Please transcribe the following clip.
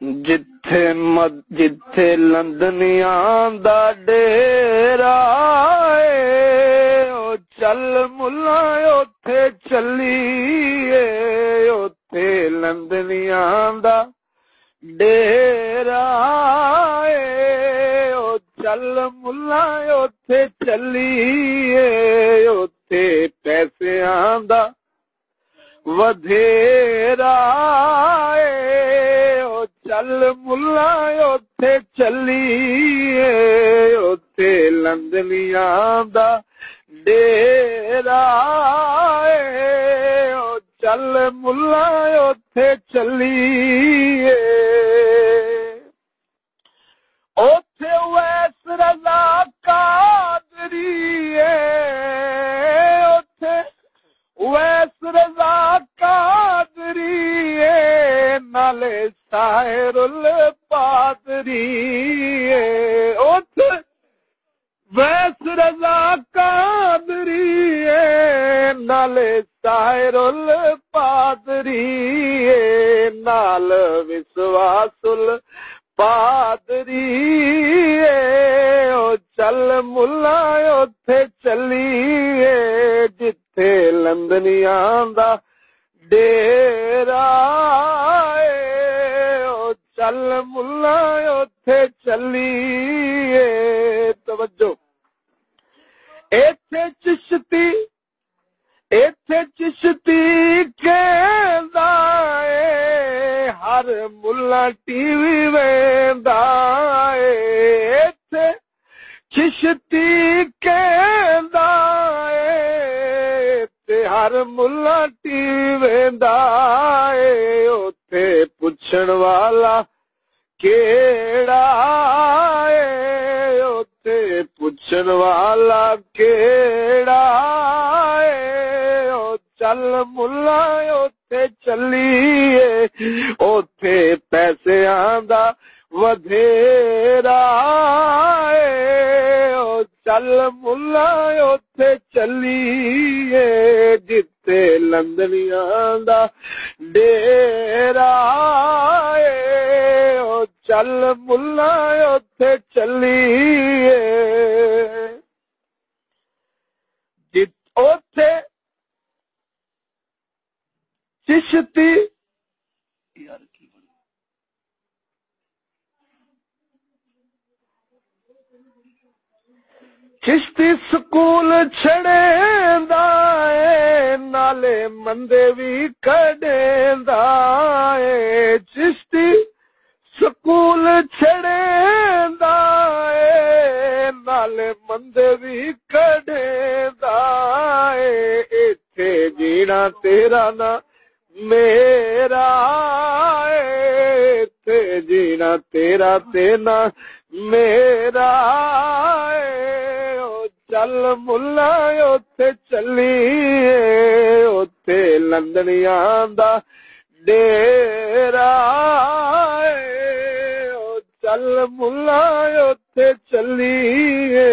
جتھے مد جتھے لندنیاں دا ڈیرا او چل ملا اوتھے چلیے اوتھے لندنیاں دا ڈیرا او چل ملا اوتھے چلیے اوتھے پیسیاں دا ودھیرا چل ملا اوتے چلیے اوتے لندنیاں دا ڈیرا او چل ملا اوتے چلیے۔ اوتے ویس رضا قادری اوتے ویس رضا قادری نالے سائر الپادری ویس رضا قادری نالے سائر الپادری نال وسواس پادری چل ملا اتے چلیے جتھے لندنیاں دا ڈیرا چل ملا اتے چلیے توجہ ایتھے چشتی ایتھے چشتی کے ہر ملا ٹی وی ویندا ایتھے چشتی کے ہر ملا ٹی ویندا اوتھے پوچھن والا کیڑا اوتھے پوچھن والا کیڑا اے او چل ملا اوتھے چلیے اوتھے پیسے آندا ودھیرا او چل ملا اوتھے چلیے جتے لندنیاں دا ڈیرا او چل ملا اوتھے چلیے جت چشتی چشتی سکول چھڑے دائے نالے مندے بھی کڈے دائے نالے مندے بھی کڈے دائے ایتھے جینا تیرا نا میرا ایتھے جینا تیرا تینا میرا چل ملا اوتے چلیے اوتے لندنیاں دا ڈیرا چل ملا چلی چلیے